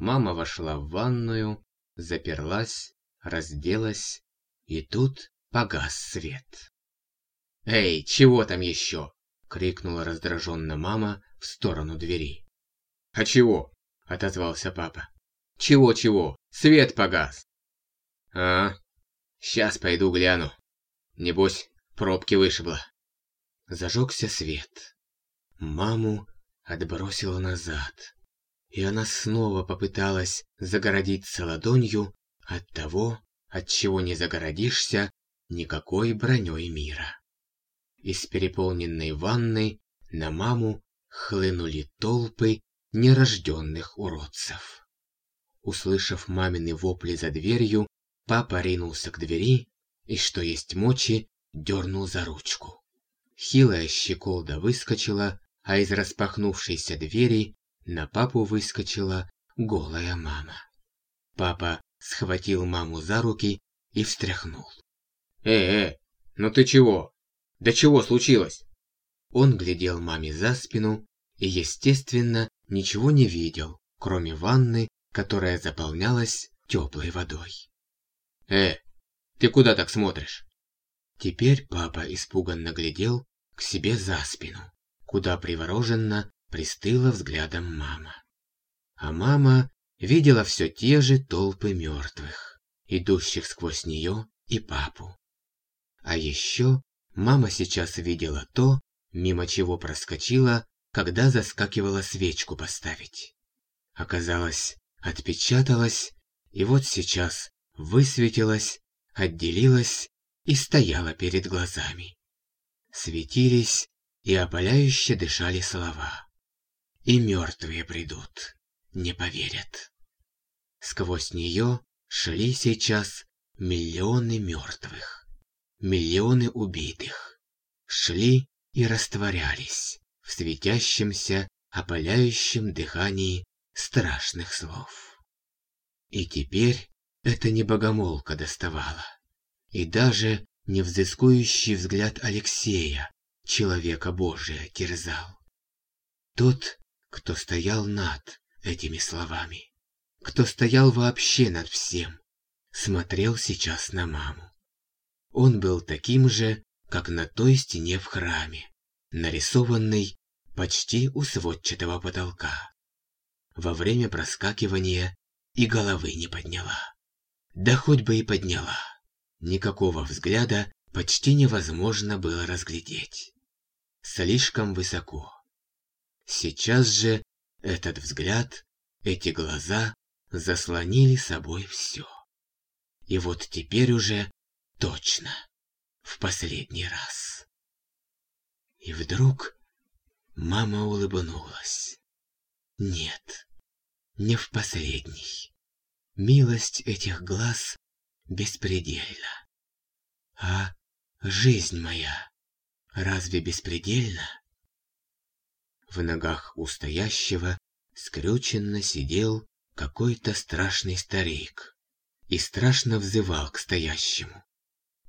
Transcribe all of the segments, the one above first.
Мама вошла в ванную, заперлась, разделась, и тут погас свет. «Эй, чего там еще?» — крикнула раздраженно мама в сторону двери. «А чего?» — отозвался папа. «Чего-чего? Свет погас!» «А, сейчас пойду гляну. Небось, пробки вышибло». Зажегся свет. Маму отбросило назад, и она снова попыталась загородиться ладонью от того, от чего не загородишься никакой броней мира. Из переполненной ванной на маму хлынули толпы нерожденных уродцев. Услышав мамины вопли за дверью, папа ринулся к двери и, что есть мочи, дернул за ручку. Хилая щеколда выскочила, а из распахнувшейся двери на папу выскочила голая мама. Папа схватил маму за руки и встряхнул. «Э-э, ну ты чего? Да чего случилось?» Он глядел маме за спину и, естественно, ничего не видел, кроме ванны, которая заполнялась теплой водой. «Э, ты куда так смотришь?» Теперь папа испуганно глядел к себе за спину, куда привороженно пристыла взглядом мама. А мама видела все те же толпы мертвых, идущих сквозь нее и папу. А еще мама сейчас видела то, мимо чего проскочила, когда заскакивала свечку поставить. Оказалось, отпечаталась, и вот сейчас высветилась, отделилась и стояла перед глазами. Светились и опаляюще дышали слова. И мертвые придут, не поверят. Сквозь нее шли сейчас миллионы мертвых, миллионы убитых. Шли и растворялись в светящемся, опаляющем дыхании страшных слов. И теперь это не богомолка доставала, и даже невзыскующий взгляд Алексея, человека Божия, терзал. Тот, кто стоял над этими словами, кто стоял вообще над всем, смотрел сейчас на маму. Он был таким же, как на той стене в храме, нарисованный почти у сводчатого потолка. Во время проскакивания и головы не подняла. Да хоть бы и подняла. Никакого взгляда почти невозможно было разглядеть. Слишком высоко. Сейчас же этот взгляд, эти глаза заслонили собой все. И вот теперь уже точно, в последний раз. И вдруг мама улыбнулась. Нет, не в последний. Милость этих глаз беспредельна. А жизнь моя разве беспредельна? В ногах у стоящего скрюченно сидел какой-то страшный старик и страшно взывал к стоящему.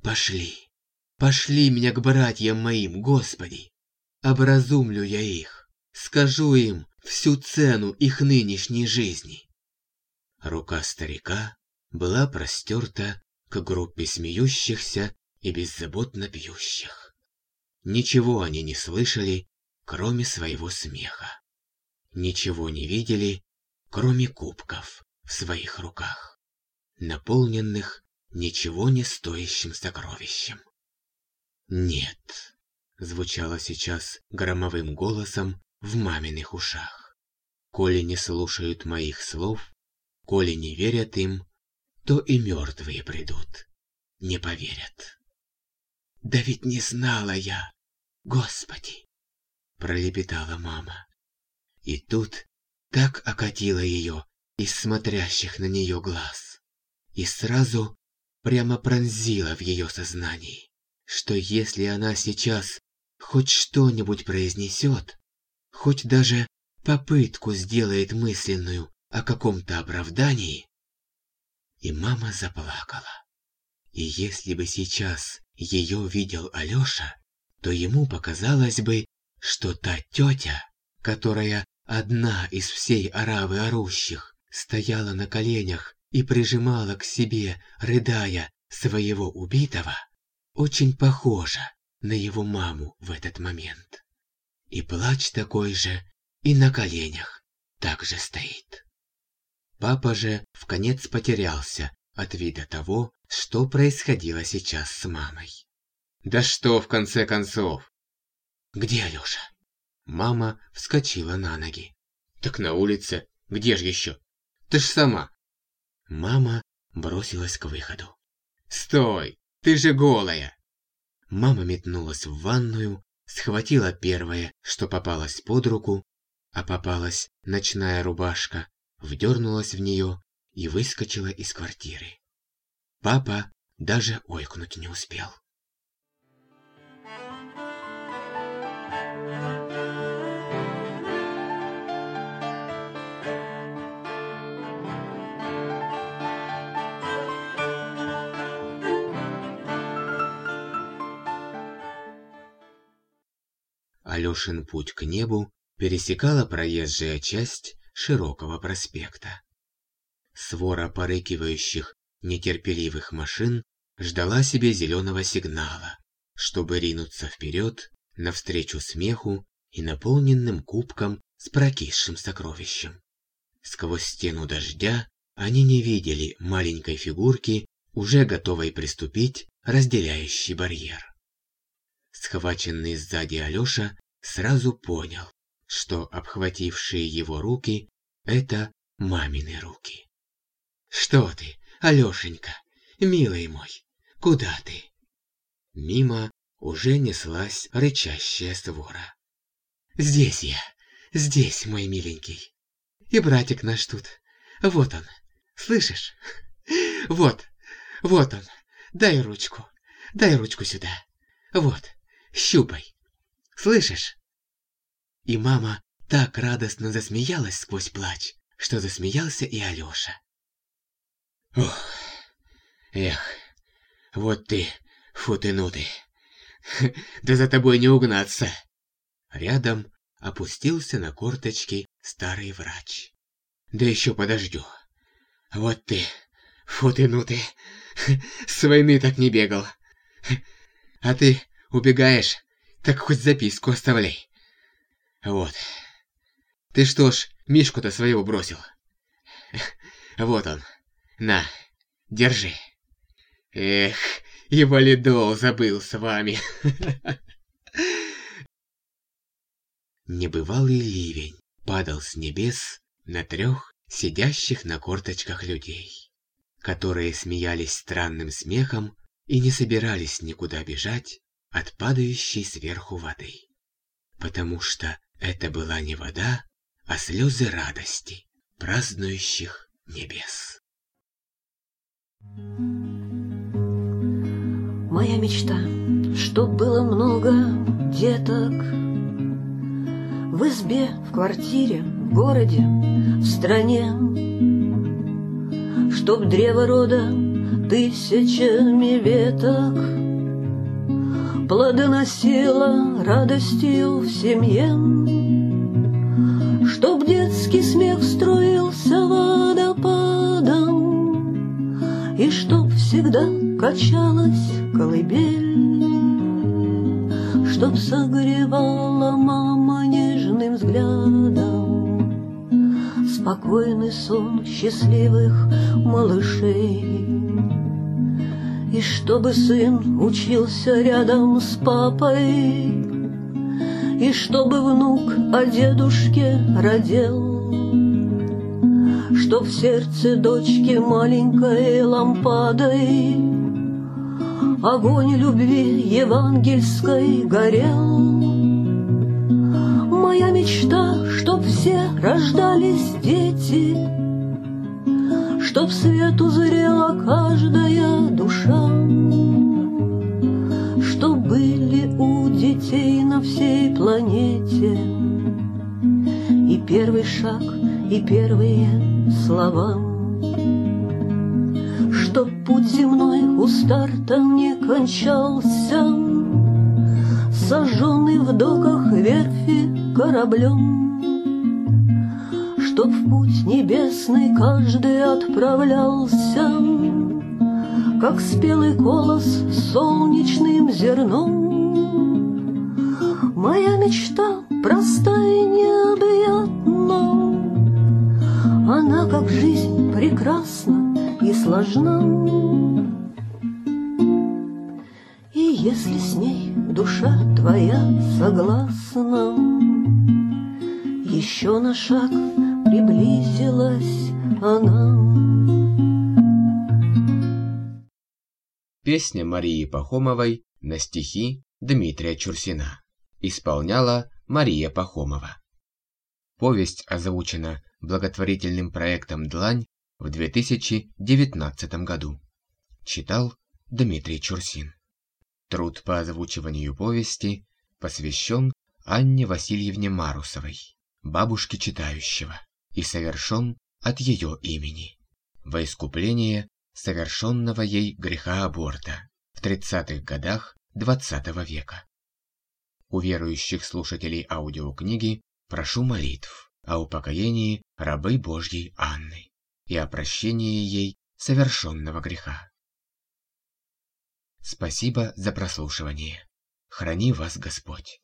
«Пошли, пошли меня к братьям моим, Господи! Образумлю я их, скажу им всю цену их нынешней жизни!» Рука старика была простерта к группе смеющихся и беззаботно пьющих. Ничего они не слышали кроме своего смеха. Ничего не видели, кроме кубков в своих руках, наполненных ничего не стоящим сокровищем. «Нет», — звучало сейчас громовым голосом в маминых ушах. «Коли не слушают моих слов, коли не верят им, то и мертвые придут, не поверят». «Да ведь не знала я, Господи!» Пролепетала мама. И тут так окатило ее из смотрящих на нее глаз. И сразу прямо пронзило в ее сознании, что если она сейчас хоть что-нибудь произнесет, хоть даже попытку сделает мысленную о каком-то оправдании, и мама заплакала. И если бы сейчас ее видел Алёша, то ему показалось бы, что та тетя, которая одна из всей оравы орущих стояла на коленях и прижимала к себе, рыдая, своего убитого, очень похожа на его маму в этот момент. И плач такой же, и на коленях также стоит. Папа же в конец потерялся от вида того, что происходило сейчас с мамой. Да что в конце концов? Где Алёша? Мама вскочила на ноги. Так на улице. Где же еще? Ты ж сама. Мама бросилась к выходу. Стой! Ты же голая! Мама метнулась в ванную, схватила первое, что попалось под руку, а попалась ночная рубашка, вдернулась в нее и выскочила из квартиры. Папа даже ойкнуть не успел. Алешин путь к небу пересекала проезжая часть широкого проспекта. Свора порыкивающих, нетерпеливых машин ждала себе зеленого сигнала, чтобы ринуться вперед навстречу смеху и наполненным кубкам с прокисшим сокровищем. Сквозь стену дождя они не видели маленькой фигурки, уже готовой приступить разделяющий барьер. Схваченный сзади Алёша сразу понял, что обхватившие его руки – это мамины руки. «Что ты, Алёшенька, милый мой, куда ты?» Мимо уже неслась рычащая свора. «Здесь я, здесь, мой миленький. И братик наш тут. Вот он, слышишь? Вот, вот он. Дай ручку, дай ручку сюда. Вот, щупай. Слышишь? И мама так радостно засмеялась сквозь плач, что засмеялся и Алёша. Ох, эх, вот ты, фу ты, ну. Да за тобой не угнаться. Рядом опустился на корточки старый врач. Да еще подождю. Вот ты, фу ты, ну ты. С войны так не бегал. А ты убегаешь, так хоть записку оставляй. Вот. Ты что ж, Мишку-то своего бросил? Вот он. На, держи. Эх, и валидол забыл с вами. Небывалый ливень падал с небес на трех сидящих на корточках людей, которые смеялись странным смехом и не собирались никуда бежать от падающей сверху воды. Потому что это была не вода, а слезы радости, празднующих небес. Моя мечта, чтоб было много деток. В избе, в квартире, в городе, в стране. Чтоб древо рода тысячами веток. Плодоносило радостью в семье. Чтоб детский смех струился чтоб всегда качалась колыбель, Чтоб согревала мама нежным взглядом Спокойный сон счастливых малышей. И чтобы сын учился рядом с папой, И чтобы внук о дедушке родил, Чтоб в сердце дочки маленькой лампадой Огонь любви евангельской горел. Моя мечта, чтоб все рождались дети, Чтоб свет узрела каждая душа, Чтоб были у детей на всей планете И первый шаг, и первые слова. Чтоб путь земной у старта не кончался, Сожженный в доках верфи кораблем, что в путь небесный каждый отправлялся, Как спелый колос солнечным зерном. Моя мечта простая и необъятна, Она, как жизнь, прекрасна и сложна. И если с ней душа твоя согласна, Еще на шаг приблизилась она. Песня Марии Пахомовой на стихи Дмитрия Чурсина. Исполняла Мария Пахомова. Повесть озвучена благотворительным проектом «Длань» в 2019 году. Читал Дмитрий Чурсин. Труд по озвучиванию повести посвящен Анне Васильевне Марусовой, бабушке читающего, и совершен от ее имени. Во искупление совершенного ей греха аборта в 30-х годах XX -го века. У верующих слушателей аудиокниги прошу молитв о упокоении рабы Божьей Анны и о прощении ей совершенного греха. Спасибо за прослушивание. Храни вас Господь.